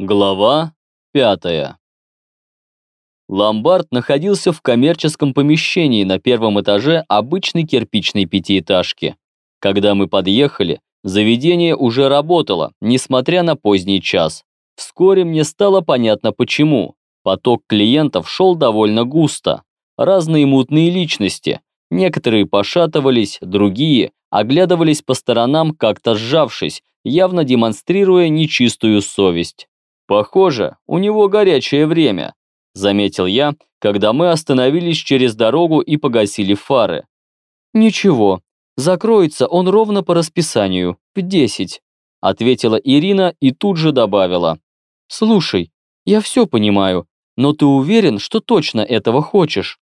Глава пятая. Ломбард находился в коммерческом помещении на первом этаже обычной кирпичной пятиэтажки. Когда мы подъехали, заведение уже работало, несмотря на поздний час. Вскоре мне стало понятно почему. Поток клиентов шел довольно густо. Разные мутные личности. Некоторые пошатывались, другие оглядывались по сторонам, как-то сжавшись, явно демонстрируя нечистую совесть. «Похоже, у него горячее время», – заметил я, когда мы остановились через дорогу и погасили фары. «Ничего, закроется он ровно по расписанию, в десять», – ответила Ирина и тут же добавила. «Слушай, я все понимаю, но ты уверен, что точно этого хочешь?»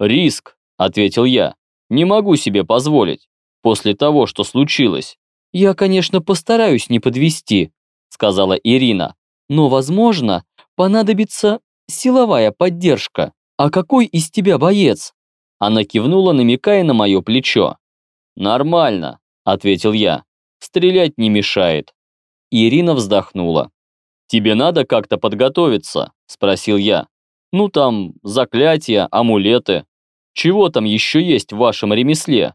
«Риск», – ответил я, – «не могу себе позволить, после того, что случилось». «Я, конечно, постараюсь не подвести», – сказала Ирина. Но, возможно, понадобится силовая поддержка. А какой из тебя боец? Она кивнула, намекая на мое плечо. «Нормально», — ответил я. «Стрелять не мешает». Ирина вздохнула. «Тебе надо как-то подготовиться?» – спросил я. «Ну там, заклятия, амулеты. Чего там еще есть в вашем ремесле?»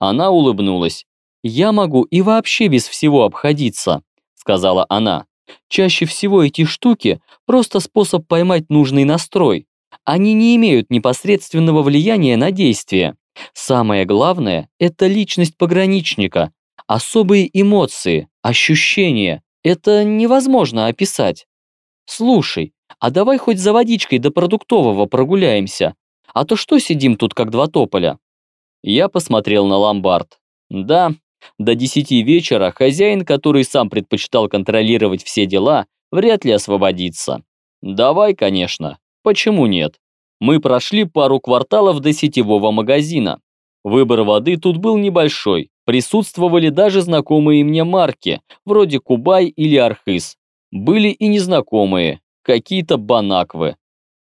Она улыбнулась. «Я могу и вообще без всего обходиться», – сказала она. Чаще всего эти штуки – просто способ поймать нужный настрой. Они не имеют непосредственного влияния на действие. Самое главное – это личность пограничника. Особые эмоции, ощущения – это невозможно описать. Слушай, а давай хоть за водичкой до продуктового прогуляемся, а то что сидим тут как два тополя? Я посмотрел на ломбард. Да, до 10 вечера хозяин, который сам предпочитал контролировать все дела, вряд ли освободится. Давай, конечно. Почему нет? Мы прошли пару кварталов до сетевого магазина. Выбор воды тут был небольшой. Присутствовали даже знакомые мне марки, вроде Кубай или Архыз. Были и незнакомые, какие-то банаквы.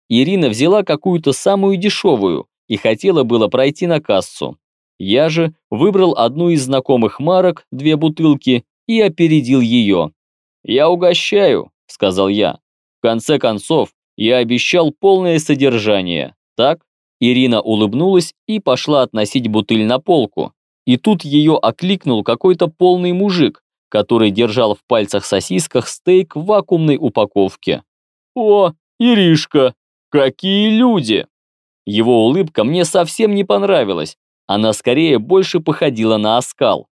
Ирина взяла какую-то самую дешевую и хотела было пройти на кассу. Я же выбрал одну из знакомых марок, две бутылки, и опередил ее. «Я угощаю», — сказал я. В конце концов, я обещал полное содержание, так? Ирина улыбнулась и пошла относить бутыль на полку. И тут ее окликнул какой-то полный мужик, который держал в пальцах сосисках стейк в вакуумной упаковке. «О, Иришка, какие люди!» Его улыбка мне совсем не понравилась, она скорее больше походила на оскал.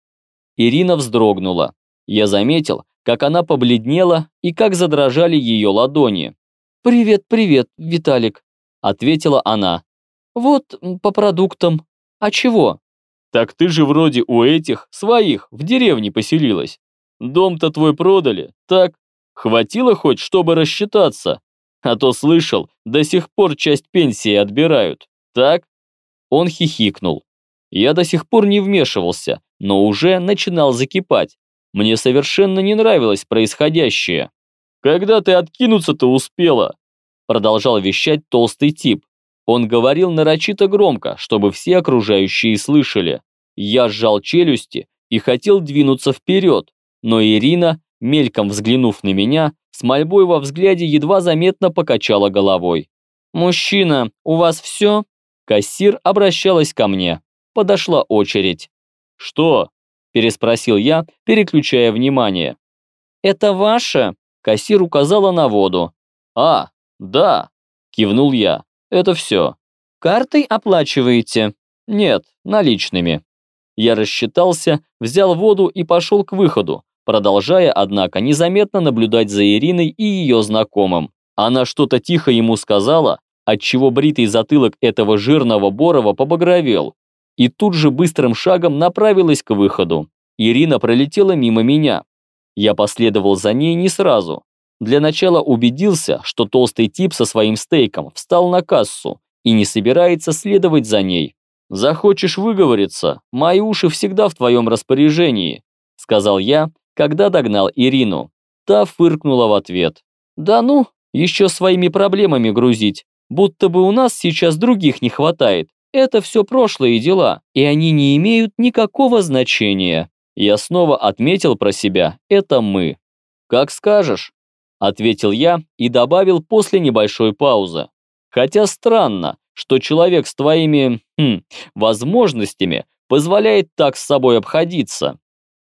Ирина вздрогнула. Я заметил, как она побледнела и как задрожали ее ладони. «Привет, привет, Виталик», — ответила она. «Вот, по продуктам. А чего?» «Так ты же вроде у этих, своих, в деревне поселилась. Дом-то твой продали, так? Хватило хоть, чтобы рассчитаться? А то слышал, до сих пор часть пенсии отбирают, так?» Он хихикнул. Я до сих пор не вмешивался, но уже начинал закипать. Мне совершенно не нравилось происходящее. «Когда ты откинуться-то успела?» Продолжал вещать толстый тип. Он говорил нарочито громко, чтобы все окружающие слышали. Я сжал челюсти и хотел двинуться вперед, но Ирина, мельком взглянув на меня, с мольбой во взгляде едва заметно покачала головой. «Мужчина, у вас все?» Кассир обращалась ко мне подошла очередь. «Что?» – переспросил я, переключая внимание. «Это ваше?» – кассир указала на воду. «А, да», – кивнул я. «Это все». «Картой оплачиваете?» «Нет, наличными». Я рассчитался, взял воду и пошел к выходу, продолжая, однако, незаметно наблюдать за Ириной и ее знакомым. Она что-то тихо ему сказала, отчего бритый затылок этого жирного Борова побагровел, и тут же быстрым шагом направилась к выходу. Ирина пролетела мимо меня. Я последовал за ней не сразу. Для начала убедился, что толстый тип со своим стейком встал на кассу и не собирается следовать за ней. «Захочешь выговориться, мои уши всегда в твоем распоряжении», сказал я, когда догнал Ирину. Та фыркнула в ответ. «Да ну, еще своими проблемами грузить, будто бы у нас сейчас других не хватает. Это все прошлые дела, и они не имеют никакого значения. Я снова отметил про себя «это мы». «Как скажешь». ответил я и добавил после небольшой паузы. Хотя странно, что человек с твоими хм, возможностями позволяет так с собой обходиться.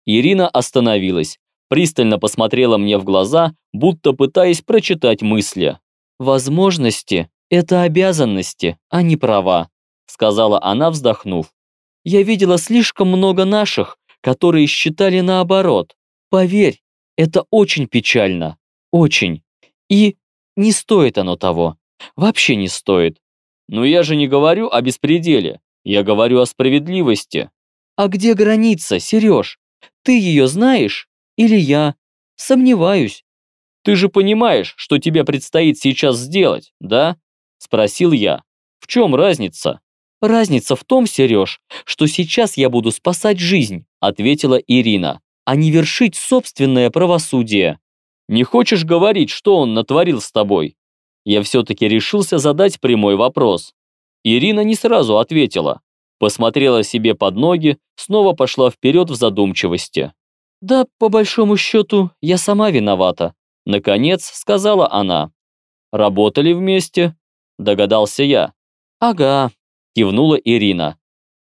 Ирина остановилась, пристально посмотрела мне в глаза, будто пытаясь прочитать мысли. «Возможности – это обязанности, а не права», – сказала она, вздохнув. «Я видела слишком много наших, которые считали наоборот. Поверь, это очень печально, очень. И не стоит оно того. Вообще не стоит. Но я же не говорю о беспределе. Я говорю о справедливости. А где граница, Сереж? Ты ее знаешь? Или я? Сомневаюсь. Ты же понимаешь, что тебе предстоит сейчас сделать, да? Спросил я. В чем разница? Разница в том, Сереж, что сейчас я буду спасать жизнь, ответила Ирина, а не вершить собственное правосудие. Не хочешь говорить, что он натворил с тобой? Я все-таки решился задать прямой вопрос. Ирина не сразу ответила. Посмотрела себе под ноги, снова пошла вперед в задумчивости. «Да, по большому счету, я сама виновата», — наконец сказала она. «Работали вместе?» — догадался я. «Ага», — кивнула Ирина.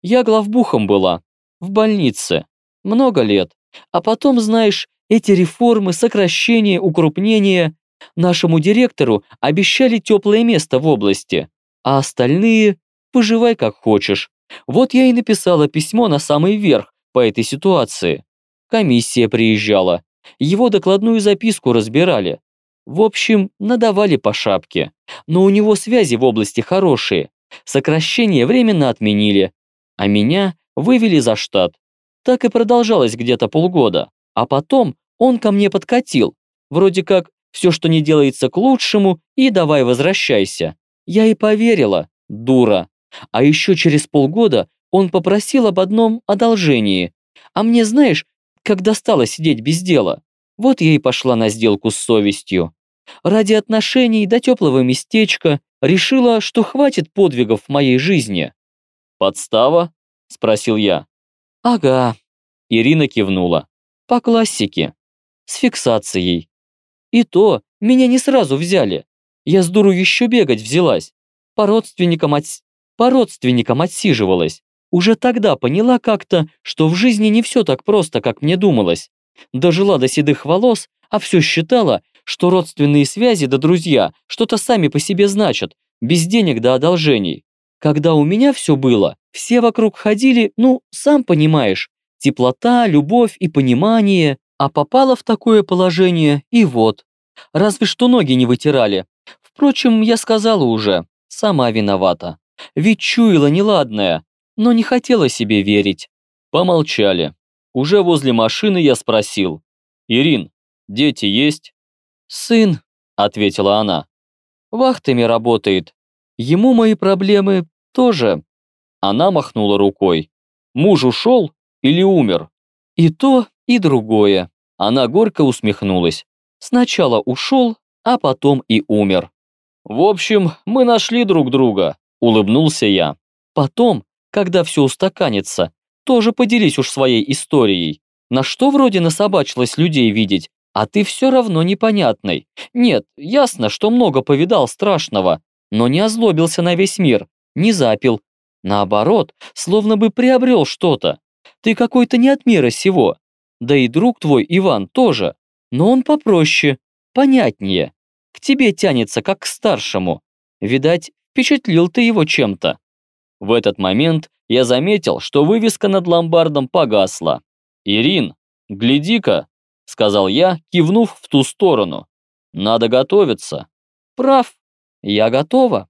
«Я главбухом была, в больнице, много лет. А потом, знаешь, эти реформы, сокращения, укрупнения нашему директору обещали теплое место в области, а остальные поживай как хочешь. Вот я и написала письмо на самый верх по этой ситуации. Комиссия приезжала, его докладную записку разбирали. В общем, надавали по шапке. Но у него связи в области хорошие. Сокращение временно отменили. А меня вывели за штат. Так и продолжалось где-то полгода. А потом он ко мне подкатил. Вроде как все, что не делается к лучшему, и давай возвращайся. Я и поверила, дура. А еще через полгода он попросил об одном одолжении. А мне, знаешь, как достало сидеть без дела. Вот я и пошла на сделку с совестью. Ради отношений до теплого местечка решила, что хватит подвигов в моей жизни. «Подстава?» – спросил я. «Ага», – Ирина кивнула. «По классике. С фиксацией. И то меня не сразу взяли. Я с дуру еще бегать взялась. По родственникам, от... По родственникам отсиживалась. Уже тогда поняла как-то, что в жизни не все так просто, как мне думалось. Дожила до седых волос, а все считала, что родственные связи да друзья что-то сами по себе значат, без денег да одолжений. Когда у меня все было, все вокруг ходили, ну, сам понимаешь, теплота, любовь и понимание, а попала в такое положение и вот. Разве что ноги не вытирали. Впрочем, я сказала уже, сама виновата. Ведь чуяла неладное, но не хотела себе верить. Помолчали. Уже возле машины я спросил. «Ирин, дети есть?» «Сын», — ответила она. «Вахтами работает. Ему мои проблемы тоже». Она махнула рукой. «Муж ушел или умер?» «И то, и другое». Она горько усмехнулась. «Сначала ушел, а потом и умер». «В общем, мы нашли друг друга», — улыбнулся я. «Потом, когда все устаканится, тоже поделись уж своей историей. На что вроде насобачилось людей видеть, а ты все равно непонятный. Нет, ясно, что много повидал страшного, но не озлобился на весь мир, не запил. Наоборот, словно бы приобрел что-то. Ты какой-то не от мира сего. Да и друг твой Иван тоже. Но он попроще, понятнее. К тебе тянется, как к старшему. Видать, впечатлил ты его чем-то. В этот момент я заметил, что вывеска над ломбардом погасла. «Ирин, гляди-ка!» — сказал я, кивнув в ту сторону. «Надо готовиться». «Прав, я готова».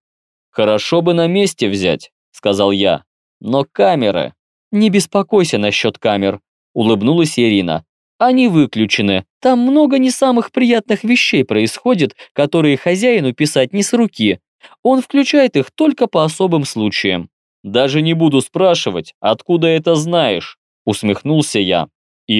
«Хорошо бы на месте взять», — сказал я. «Но камеры...» «Не беспокойся насчет камер», — улыбнулась Ирина. «Они выключены. Там много не самых приятных вещей происходит, которые хозяину писать не с руки. Он включает их только по особым случаям». «Даже не буду спрашивать, откуда это знаешь», — усмехнулся я.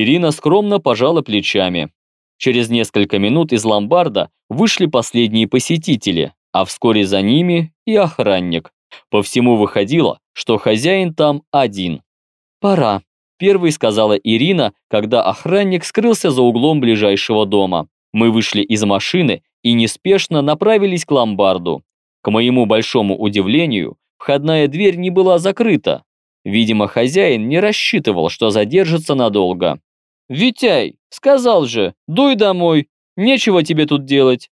Ирина скромно пожала плечами. Через несколько минут из ломбарда вышли последние посетители, а вскоре за ними и охранник. По всему выходило, что хозяин там один. «Пора», – первой сказала Ирина, когда охранник скрылся за углом ближайшего дома. Мы вышли из машины и неспешно направились к ломбарду. К моему большому удивлению, входная дверь не была закрыта. Видимо, хозяин не рассчитывал, что задержится надолго. «Витяй, сказал же, дуй домой, нечего тебе тут делать!»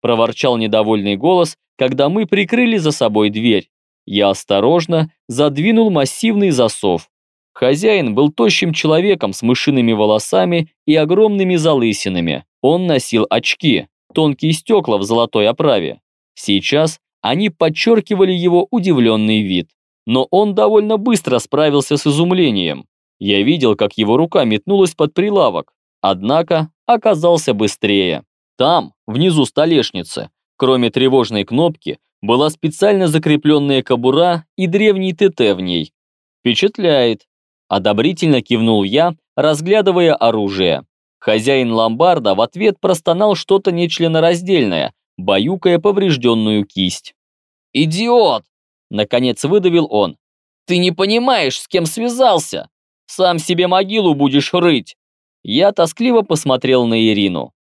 Проворчал недовольный голос, когда мы прикрыли за собой дверь. Я осторожно задвинул массивный засов. Хозяин был тощим человеком с мышиными волосами и огромными залысинами. Он носил очки, тонкие стекла в золотой оправе. Сейчас они подчеркивали его удивленный вид. Но он довольно быстро справился с изумлением. Я видел, как его рука метнулась под прилавок, однако оказался быстрее. Там, внизу столешницы, кроме тревожной кнопки, была специально закрепленная кобура и древний ТТ в ней. Впечатляет. Одобрительно кивнул я, разглядывая оружие. Хозяин ломбарда в ответ простонал что-то нечленораздельное, баюкая поврежденную кисть. «Идиот!» – наконец выдавил он. «Ты не понимаешь, с кем связался! Сам себе могилу будешь рыть!» Я тоскливо посмотрел на Ирину.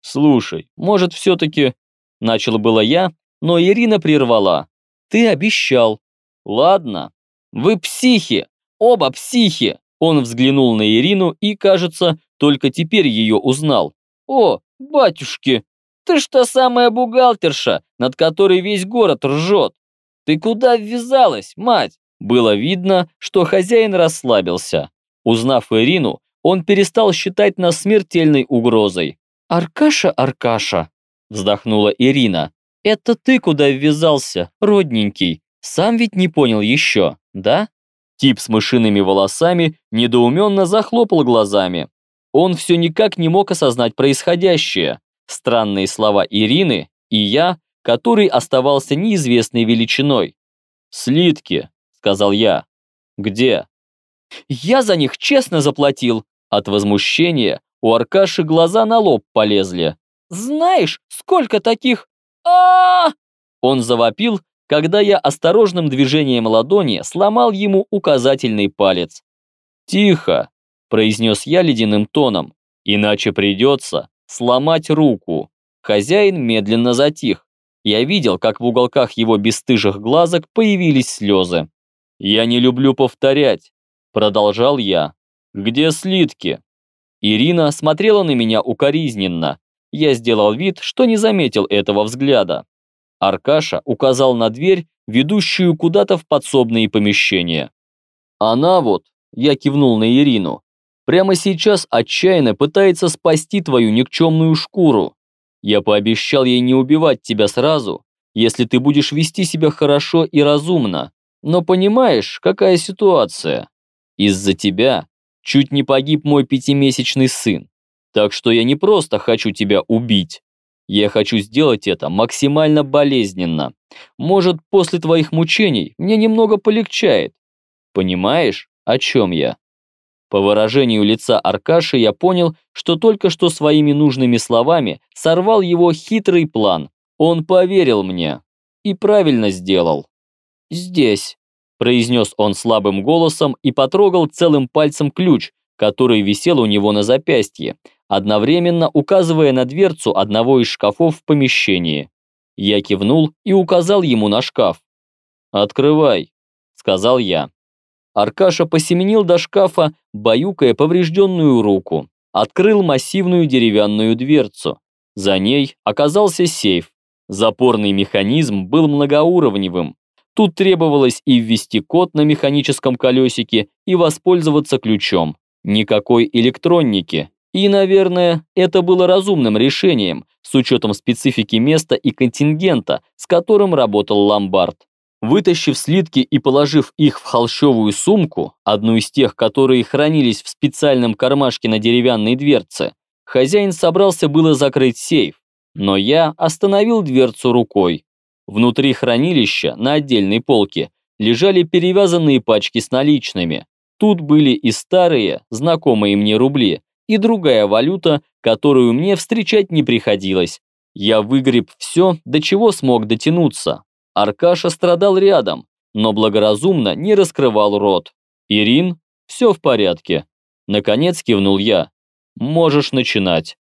«Слушай, может, все-таки...» Начал было я, но Ирина прервала. «Ты обещал». «Ладно. Вы психи. Оба психи». Он взглянул на Ирину и, кажется, только теперь ее узнал. «О, батюшки, ты что самая бухгалтерша, над которой весь город ржет? Ты куда ввязалась, мать?» Было видно, что хозяин расслабился. Узнав Ирину, он перестал считать нас смертельной угрозой. «Аркаша, Аркаша!» – вздохнула Ирина. «Это ты куда ввязался, родненький? Сам ведь не понял еще, да?» Тип с мышиными волосами недоуменно захлопал глазами. Он все никак не мог осознать происходящее. Странные слова Ирины и я, который оставался неизвестной величиной. «Слитки», — сказал я. «Где?» «Я за них честно заплатил». От возмущения у Аркаши глаза на лоб полезли. «Знаешь, сколько таких а, Он завопил, когда я осторожным движением ладони сломал ему указательный палец. «Тихо!» – произнес я ледяным тоном. «Иначе придется сломать руку». Хозяин медленно затих. Я видел, как в уголках его бесстыжих глазок появились слезы. «Я не люблю повторять», – продолжал я. «Где слитки?» Ирина смотрела на меня укоризненно, я сделал вид, что не заметил этого взгляда. Аркаша указал на дверь, ведущую куда-то в подсобные помещения. «Она вот», – я кивнул на Ирину, – «прямо сейчас отчаянно пытается спасти твою никчемную шкуру. Я пообещал ей не убивать тебя сразу, если ты будешь вести себя хорошо и разумно. Но понимаешь, какая ситуация? Из-за тебя чуть не погиб мой пятимесячный сын. Так что я не просто хочу тебя убить. Я хочу сделать это максимально болезненно. Может, после твоих мучений мне немного полегчает. Понимаешь, о чем я? По выражению лица Аркаши я понял, что только что своими нужными словами сорвал его хитрый план. Он поверил мне. И правильно сделал. «Здесь», – произнес он слабым голосом и потрогал целым пальцем ключ, который висел у него на запястье, одновременно указывая на дверцу одного из шкафов в помещении. Я кивнул и указал ему на шкаф. «Открывай», — сказал я. Аркаша посеменил до шкафа, баюкая поврежденную руку. Открыл массивную деревянную дверцу. За ней оказался сейф. Запорный механизм был многоуровневым. Тут требовалось и ввести код на механическом колесике, и воспользоваться ключом. Никакой электроники, и, наверное, это было разумным решением, с учетом специфики места и контингента, с которым работал ломбард. Вытащив слитки и положив их в холщовую сумку, одну из тех, которые хранились в специальном кармашке на деревянной дверце, хозяин собрался было закрыть сейф, но я остановил дверцу рукой. Внутри хранилища, на отдельной полке, лежали перевязанные пачки с наличными. Тут были и старые, знакомые мне рубли, и другая валюта, которую мне встречать не приходилось. Я выгреб все, до чего смог дотянуться. Аркаша страдал рядом, но благоразумно не раскрывал рот. «Ирин, все в порядке». Наконец кивнул я. «Можешь начинать».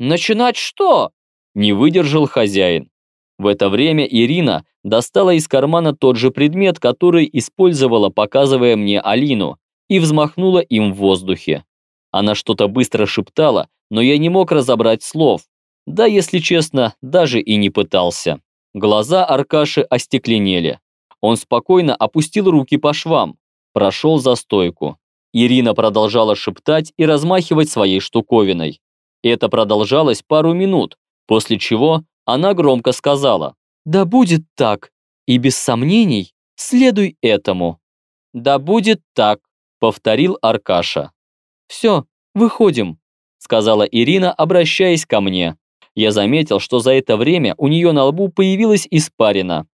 Начинать что? Не выдержал хозяин. В это время Ирина достала из кармана тот же предмет, который использовала, показывая мне Алину, и взмахнула им в воздухе. Она что-то быстро шептала, но я не мог разобрать слов. Да, если честно, даже и не пытался. Глаза Аркаши остекленели. Он спокойно опустил руки по швам, прошел за стойку. Ирина продолжала шептать и размахивать своей штуковиной. Это продолжалось пару минут, после чего она громко сказала «Да будет так, и без сомнений следуй этому». «Да будет так», — повторил Аркаша. «Все, выходим», — сказала Ирина, обращаясь ко мне. Я заметил, что за это время у нее на лбу появилась испарина.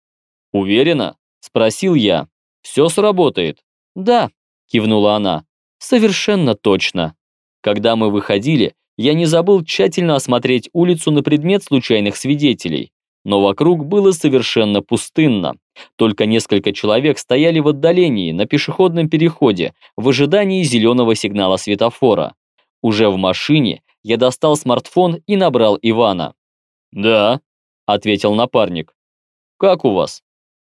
«Уверена?» – спросил я. «Все сработает?» «Да», – кивнула она. «Совершенно точно». Когда мы выходили, я не забыл тщательно осмотреть улицу на предмет случайных свидетелей. Но вокруг было совершенно пустынно. Только несколько человек стояли в отдалении, на пешеходном переходе, в ожидании зеленого сигнала светофора. Уже в машине я достал смартфон и набрал Ивана. «Да», — ответил напарник. «Как у вас?»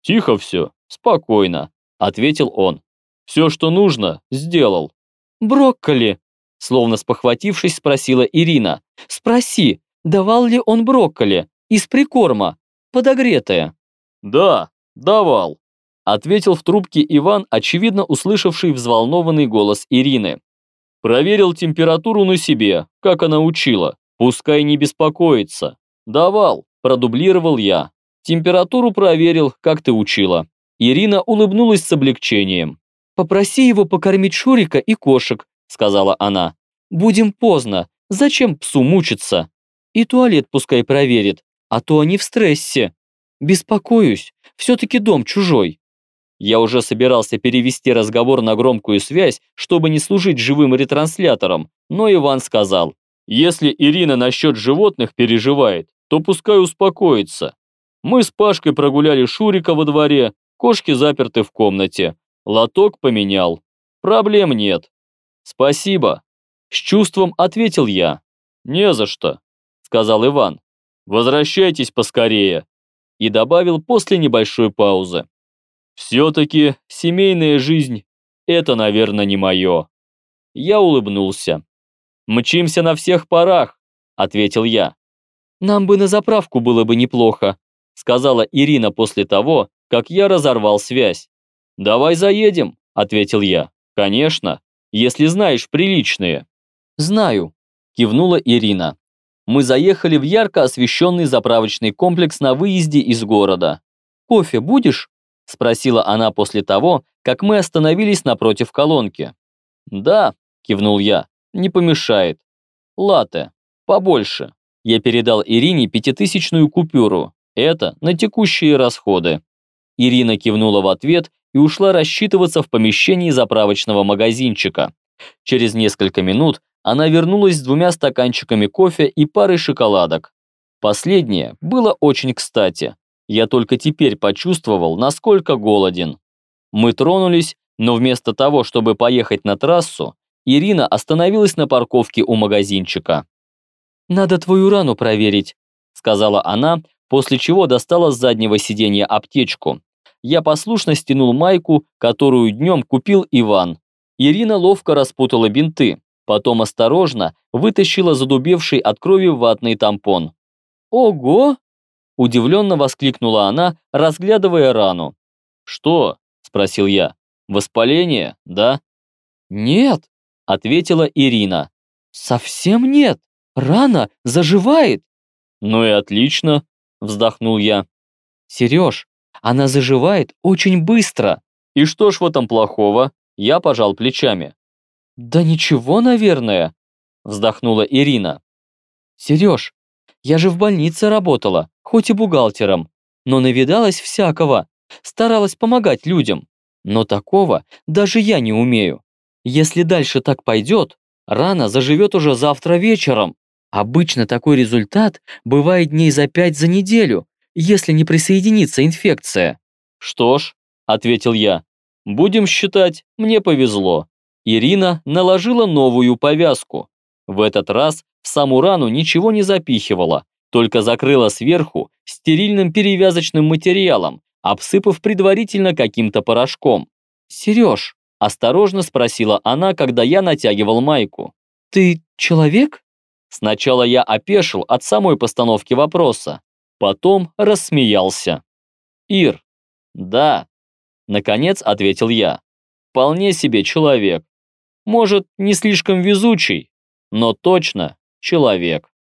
«Тихо все, спокойно», — ответил он. «Все, что нужно, сделал». «Брокколи», — словно спохватившись, спросила Ирина. «Спроси, давал ли он брокколи? Из прикорма, подогретое?» «Да, давал», — ответил в трубке Иван, очевидно услышавший взволнованный голос Ирины. Проверил температуру на себе, как она учила. Пускай не беспокоится. Давал, продублировал я. Температуру проверил, как ты учила. Ирина улыбнулась с облегчением. «Попроси его покормить Шурика и кошек», сказала она. «Будем поздно. Зачем псу мучиться? И туалет пускай проверит, а то они в стрессе. Беспокоюсь, все-таки дом чужой». Я уже собирался перевести разговор на громкую связь, чтобы не служить живым ретранслятором, но Иван сказал, «Если Ирина насчет животных переживает, то пускай успокоится. Мы с Пашкой прогуляли Шурика во дворе, кошки заперты в комнате. Лоток поменял. Проблем нет». «Спасибо», – с чувством ответил я. «Не за что», – сказал Иван. «Возвращайтесь поскорее», – и добавил после небольшой паузы. Все-таки семейная жизнь – это, наверное, не мое. Я улыбнулся. «Мчимся на всех парах», – ответил я. «Нам бы на заправку было бы неплохо», – сказала Ирина после того, как я разорвал связь. «Давай заедем», – ответил я. «Конечно, если знаешь приличные». «Знаю», – кивнула Ирина. Мы заехали в ярко освещенный заправочный комплекс на выезде из города. «Кофе будешь?» Спросила она после того, как мы остановились напротив колонки. «Да», – кивнул я, – «не помешает. Латте, побольше». Я передал Ирине пятитысячную купюру. Это на текущие расходы. Ирина кивнула в ответ и ушла рассчитываться в помещении заправочного магазинчика. Через несколько минут она вернулась с двумя стаканчиками кофе и парой шоколадок. Последнее было очень кстати. Я только теперь почувствовал, насколько голоден. Мы тронулись, но вместо того, чтобы поехать на трассу, Ирина остановилась на парковке у магазинчика. «Надо твою рану проверить», — сказала она, после чего достала с заднего сиденья аптечку. Я послушно стянул майку, которую днем купил Иван. Ирина ловко распутала бинты, потом осторожно вытащила задубевший от крови ватный тампон. «Ого!» Удивленно воскликнула она, разглядывая рану. «Что?» – спросил я. «Воспаление, да?» «Нет», – ответила Ирина. «Совсем нет. Рана заживает». «Ну и отлично», – вздохнул я. «Сереж, она заживает очень быстро». «И что ж в этом плохого?» Я пожал плечами. «Да ничего, наверное», – вздохнула Ирина. «Сереж, я же в больнице работала, хоть и бухгалтером, но навидалась всякого, старалась помогать людям. Но такого даже я не умею. Если дальше так пойдет, рана заживет уже завтра вечером. Обычно такой результат бывает дней за пять за неделю, если не присоединится инфекция. Что ж, ответил я, будем считать, мне повезло. Ирина наложила новую повязку. В этот раз В саму рану ничего не запихивала, только закрыла сверху стерильным перевязочным материалом, обсыпав предварительно каким-то порошком. «Сереж», – осторожно спросила она, когда я натягивал майку, – «ты человек?» Сначала я опешил от самой постановки вопроса, потом рассмеялся. «Ир, да», – наконец ответил я, – «вполне себе человек. Может, не слишком везучий, но точно человек».